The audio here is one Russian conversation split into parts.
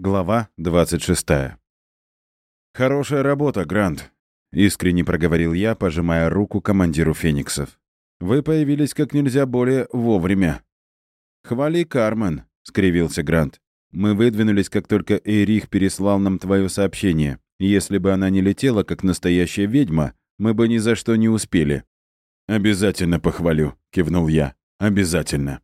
Глава 26. «Хорошая работа, Грант», — искренне проговорил я, пожимая руку командиру Фениксов. «Вы появились как нельзя более вовремя». «Хвали, Кармен», — скривился Грант. «Мы выдвинулись, как только Эрих переслал нам твое сообщение. Если бы она не летела, как настоящая ведьма, мы бы ни за что не успели». «Обязательно похвалю», — кивнул я. «Обязательно».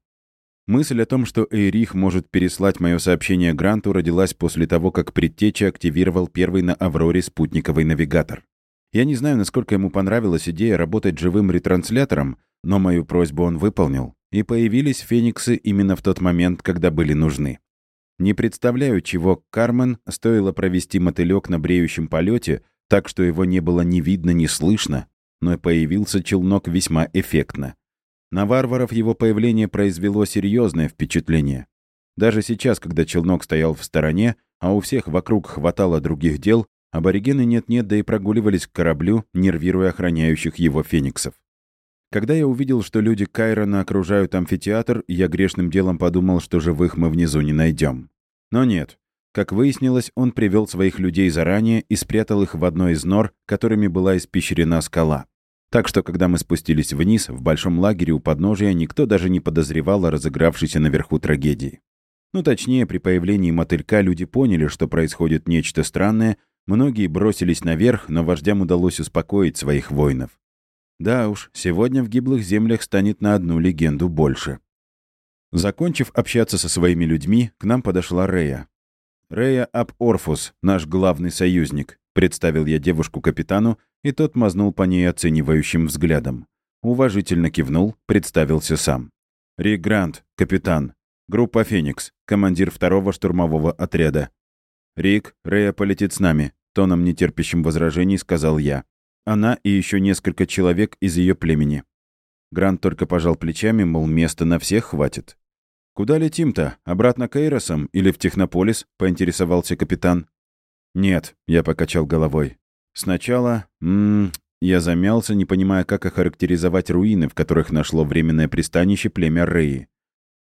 Мысль о том, что Эйрих может переслать мое сообщение Гранту, родилась после того, как предтеча активировал первый на Авроре спутниковый навигатор. Я не знаю, насколько ему понравилась идея работать живым ретранслятором, но мою просьбу он выполнил, и появились фениксы именно в тот момент, когда были нужны. Не представляю, чего Кармен стоило провести мотылек на бреющем полете, так что его не было ни видно, ни слышно, но появился челнок весьма эффектно. На варваров его появление произвело серьезное впечатление. Даже сейчас, когда челнок стоял в стороне, а у всех вокруг хватало других дел, аборигены нет-нет, да и прогуливались к кораблю, нервируя охраняющих его фениксов. Когда я увидел, что люди Кайрона окружают амфитеатр, я грешным делом подумал, что живых мы внизу не найдем. Но нет. Как выяснилось, он привел своих людей заранее и спрятал их в одной из нор, которыми была испещрена скала. Так что, когда мы спустились вниз, в большом лагере у подножия никто даже не подозревал о разыгравшейся наверху трагедии. Ну, точнее, при появлении мотылька люди поняли, что происходит нечто странное, многие бросились наверх, но вождям удалось успокоить своих воинов. Да уж, сегодня в гиблых землях станет на одну легенду больше. Закончив общаться со своими людьми, к нам подошла Рея. Рея Аб Орфус, наш главный союзник, представил я девушку капитану и тот мазнул по ней оценивающим взглядом. Уважительно кивнул, представился сам. «Рик Грант, капитан. Группа «Феникс», командир второго штурмового отряда. Рик, Рея полетит с нами», — тоном нетерпящим возражений сказал я. «Она и еще несколько человек из ее племени». Грант только пожал плечами, мол, места на всех хватит. «Куда летим-то? Обратно к Эйросам или в Технополис?» — поинтересовался капитан. «Нет», — я покачал головой. Сначала... М я замялся, не понимая, как охарактеризовать руины, в которых нашло временное пристанище племя Реи.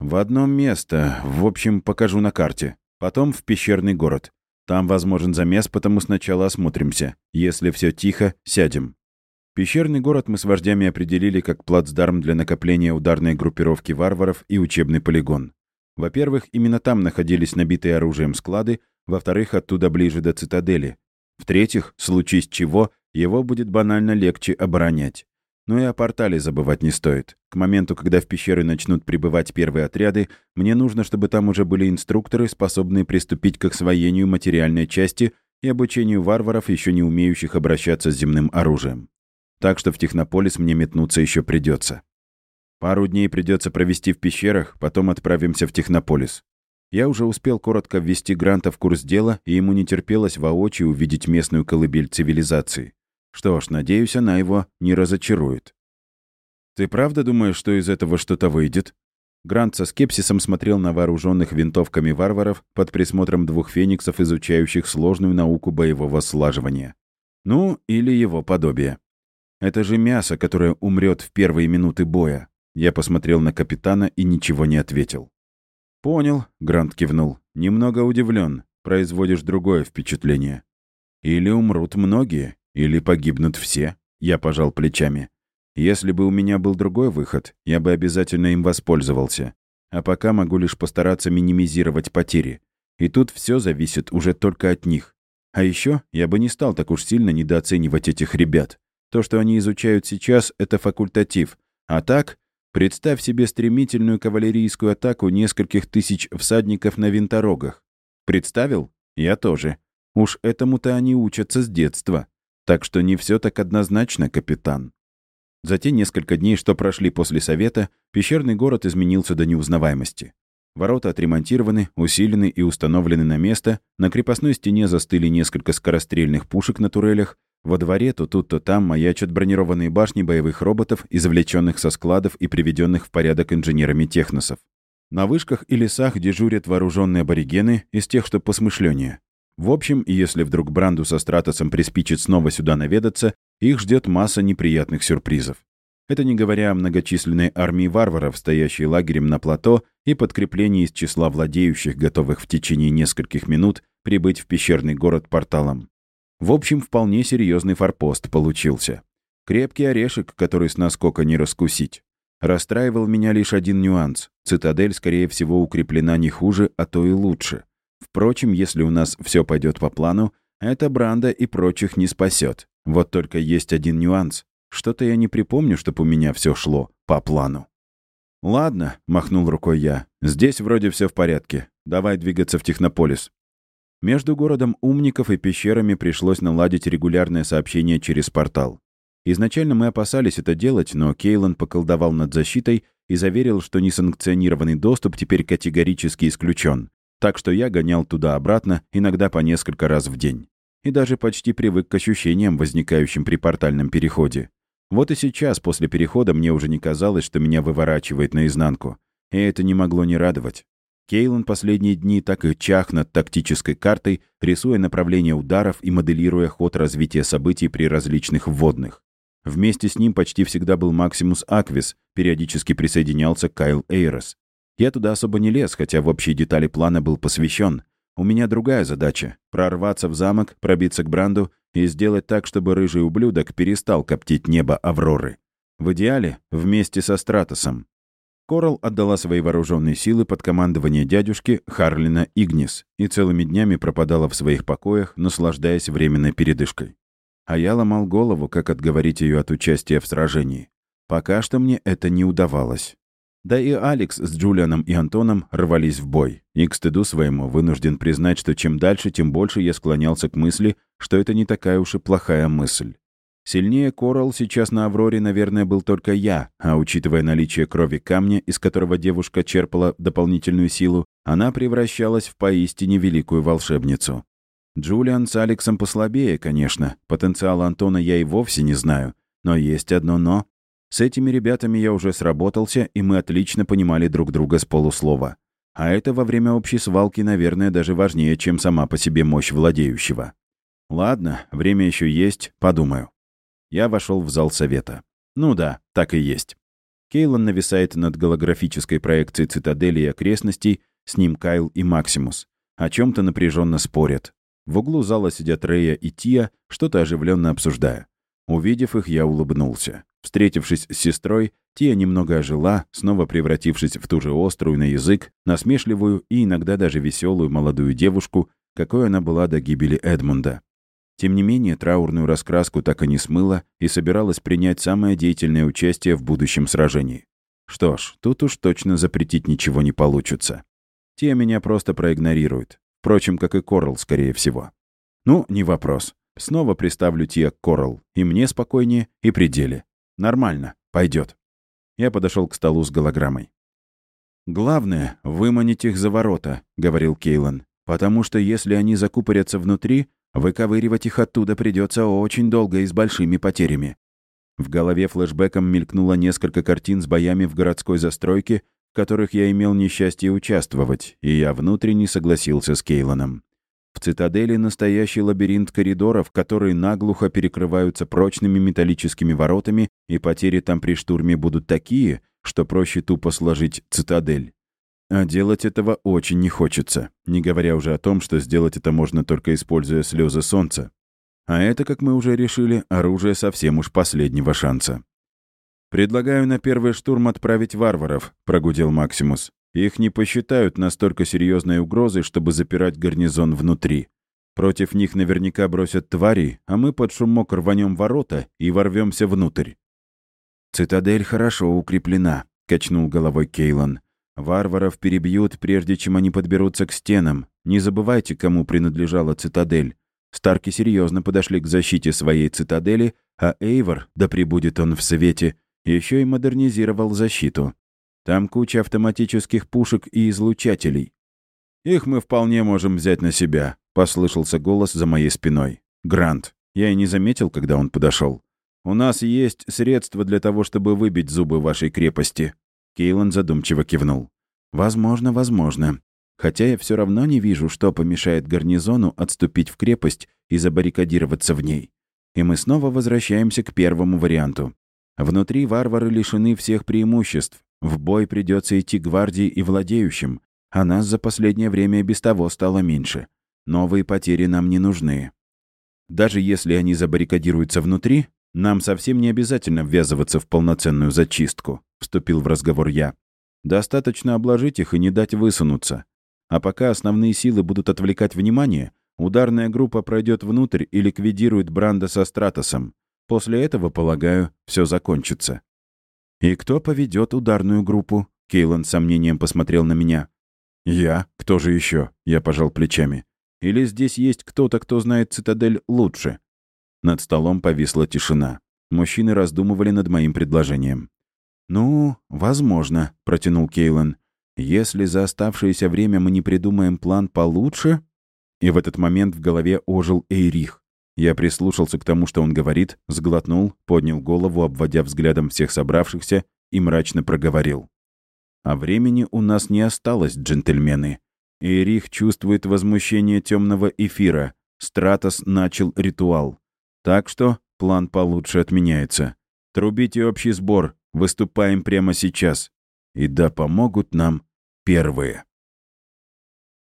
В одно место, в общем, покажу на карте. Потом в пещерный город. Там возможен замес, потому сначала осмотримся. Если все тихо, сядем. Пещерный город мы с вождями определили как плацдарм для накопления ударной группировки варваров и учебный полигон. Во-первых, именно там находились набитые оружием склады, во-вторых, оттуда ближе до цитадели, в-третьих, случись чего, его будет банально легче оборонять. Но и о портале забывать не стоит. К моменту, когда в пещеры начнут прибывать первые отряды, мне нужно, чтобы там уже были инструкторы, способные приступить к освоению материальной части и обучению варваров, еще не умеющих обращаться с земным оружием. Так что в Технополис мне метнуться еще придется. Пару дней придется провести в пещерах, потом отправимся в Технополис. Я уже успел коротко ввести Гранта в курс дела, и ему не терпелось воочию увидеть местную колыбель цивилизации. Что ж, надеюсь, она его не разочарует. «Ты правда думаешь, что из этого что-то выйдет?» Грант со скепсисом смотрел на вооруженных винтовками варваров под присмотром двух фениксов, изучающих сложную науку боевого слаживания. Ну, или его подобие. Это же мясо, которое умрет в первые минуты боя. Я посмотрел на капитана и ничего не ответил. «Понял», — Грант кивнул. «Немного удивлен. Производишь другое впечатление. Или умрут многие, или погибнут все», — я пожал плечами. «Если бы у меня был другой выход, я бы обязательно им воспользовался. А пока могу лишь постараться минимизировать потери. И тут все зависит уже только от них. А еще я бы не стал так уж сильно недооценивать этих ребят. То, что они изучают сейчас, это факультатив. А так, Представь себе стремительную кавалерийскую атаку нескольких тысяч всадников на винторогах. Представил? Я тоже. Уж этому-то они учатся с детства. Так что не все так однозначно, капитан. За те несколько дней, что прошли после совета, пещерный город изменился до неузнаваемости. Ворота отремонтированы, усилены и установлены на место, на крепостной стене застыли несколько скорострельных пушек на турелях, во дворе то тут, то там маячат бронированные башни боевых роботов, извлеченных со складов и приведенных в порядок инженерами техносов. На вышках и лесах дежурят вооруженные аборигены из тех, что посмышленнее. В общем, если вдруг Бранду со Стратосом приспичит снова сюда наведаться, их ждет масса неприятных сюрпризов. Это не говоря о многочисленной армии варваров, стоящей лагерем на плато, и подкреплении из числа владеющих, готовых в течение нескольких минут прибыть в пещерный город порталом. В общем, вполне серьезный форпост получился. Крепкий орешек, который с наскока не раскусить. Расстраивал меня лишь один нюанс. Цитадель, скорее всего, укреплена не хуже, а то и лучше. Впрочем, если у нас все пойдет по плану, эта Бранда и прочих не спасет. Вот только есть один нюанс. Что-то я не припомню, чтобы у меня все шло по плану. «Ладно», — махнул рукой я. «Здесь вроде все в порядке. Давай двигаться в Технополис». Между городом умников и пещерами пришлось наладить регулярное сообщение через портал. Изначально мы опасались это делать, но Кейлан поколдовал над защитой и заверил, что несанкционированный доступ теперь категорически исключен. Так что я гонял туда-обратно, иногда по несколько раз в день. И даже почти привык к ощущениям, возникающим при портальном переходе. Вот и сейчас, после перехода, мне уже не казалось, что меня выворачивает наизнанку. И это не могло не радовать. Кейлан последние дни так и чах над тактической картой, рисуя направление ударов и моделируя ход развития событий при различных вводных. Вместе с ним почти всегда был Максимус Аквис, периодически присоединялся Кайл Эйрос. Я туда особо не лез, хотя в общие детали плана был посвящен. У меня другая задача — прорваться в замок, пробиться к Бранду и сделать так, чтобы рыжий ублюдок перестал коптить небо Авроры. В идеале — вместе со Стратосом. Корал отдала свои вооруженные силы под командование дядюшки Харлина Игнис и целыми днями пропадала в своих покоях, наслаждаясь временной передышкой. А я ломал голову, как отговорить ее от участия в сражении. Пока что мне это не удавалось. Да и Алекс с Джулианом и Антоном рвались в бой. И к стыду своему вынужден признать, что чем дальше, тем больше я склонялся к мысли, что это не такая уж и плохая мысль. Сильнее Коралл сейчас на Авроре, наверное, был только я, а учитывая наличие крови камня, из которого девушка черпала дополнительную силу, она превращалась в поистине великую волшебницу. Джулиан с Алексом послабее, конечно. Потенциал Антона я и вовсе не знаю. Но есть одно «но». С этими ребятами я уже сработался, и мы отлично понимали друг друга с полуслова. А это во время общей свалки, наверное, даже важнее, чем сама по себе мощь владеющего. Ладно, время еще есть, подумаю. Я вошел в зал совета. Ну да, так и есть. Кейлан нависает над голографической проекцией цитадели и окрестностей, с ним Кайл и Максимус. О чем то напряженно спорят. В углу зала сидят Рея и Тия, что-то оживленно обсуждая. Увидев их, я улыбнулся. Встретившись с сестрой, Тия немного ожила, снова превратившись в ту же острую на язык, насмешливую и иногда даже веселую молодую девушку, какой она была до гибели Эдмунда. Тем не менее, траурную раскраску так и не смыла и собиралась принять самое деятельное участие в будущем сражении. Что ж, тут уж точно запретить ничего не получится. Тия меня просто проигнорирует. Впрочем, как и Корл, скорее всего. Ну, не вопрос. Снова приставлю Тия к Корл. И мне спокойнее, и пределе. Нормально, пойдет. Я подошел к столу с голограммой. «Главное — выманить их за ворота», — говорил Кейлан. «Потому что если они закупорятся внутри, выковыривать их оттуда придется очень долго и с большими потерями». В голове флешбеком мелькнуло несколько картин с боями в городской застройке, в которых я имел несчастье участвовать, и я внутренне согласился с Кейланом. В цитадели настоящий лабиринт коридоров, которые наглухо перекрываются прочными металлическими воротами, и потери там при штурме будут такие, что проще тупо сложить цитадель. А делать этого очень не хочется, не говоря уже о том, что сделать это можно только используя слезы солнца. А это, как мы уже решили, оружие совсем уж последнего шанса. «Предлагаю на первый штурм отправить варваров», — прогудел Максимус. Их не посчитают настолько серьезной угрозой, чтобы запирать гарнизон внутри. Против них наверняка бросят твари, а мы под шумок рванем ворота и ворвемся внутрь. «Цитадель хорошо укреплена», — качнул головой Кейлан. «Варваров перебьют, прежде чем они подберутся к стенам. Не забывайте, кому принадлежала цитадель. Старки серьезно подошли к защите своей цитадели, а Эйвор, да пребудет он в свете, еще и модернизировал защиту. Там куча автоматических пушек и излучателей. Их мы вполне можем взять на себя», — послышался голос за моей спиной. «Грант. Я и не заметил, когда он подошел. У нас есть средства для того, чтобы выбить зубы вашей крепости». Кейлан задумчиво кивнул. «Возможно, возможно. Хотя я все равно не вижу, что помешает гарнизону отступить в крепость и забаррикадироваться в ней. И мы снова возвращаемся к первому варианту. Внутри варвары лишены всех преимуществ. В бой придется идти гвардии и владеющим, а нас за последнее время без того стало меньше. Новые потери нам не нужны. Даже если они забаррикадируются внутри, нам совсем не обязательно ввязываться в полноценную зачистку», — вступил в разговор я. «Достаточно обложить их и не дать высунуться. А пока основные силы будут отвлекать внимание, ударная группа пройдет внутрь и ликвидирует Бранда со Стратосом. После этого, полагаю, все закончится». «И кто поведет ударную группу?» Кейлан с сомнением посмотрел на меня. «Я? Кто же еще? Я пожал плечами. «Или здесь есть кто-то, кто знает цитадель лучше?» Над столом повисла тишина. Мужчины раздумывали над моим предложением. «Ну, возможно», — протянул Кейлан. «Если за оставшееся время мы не придумаем план получше...» И в этот момент в голове ожил Эйрих. Я прислушался к тому, что он говорит, сглотнул, поднял голову, обводя взглядом всех собравшихся, и мрачно проговорил. «А времени у нас не осталось, джентльмены. Эйрих чувствует возмущение темного эфира. Стратос начал ритуал. Так что план получше отменяется. Трубите общий сбор, выступаем прямо сейчас. И да помогут нам первые.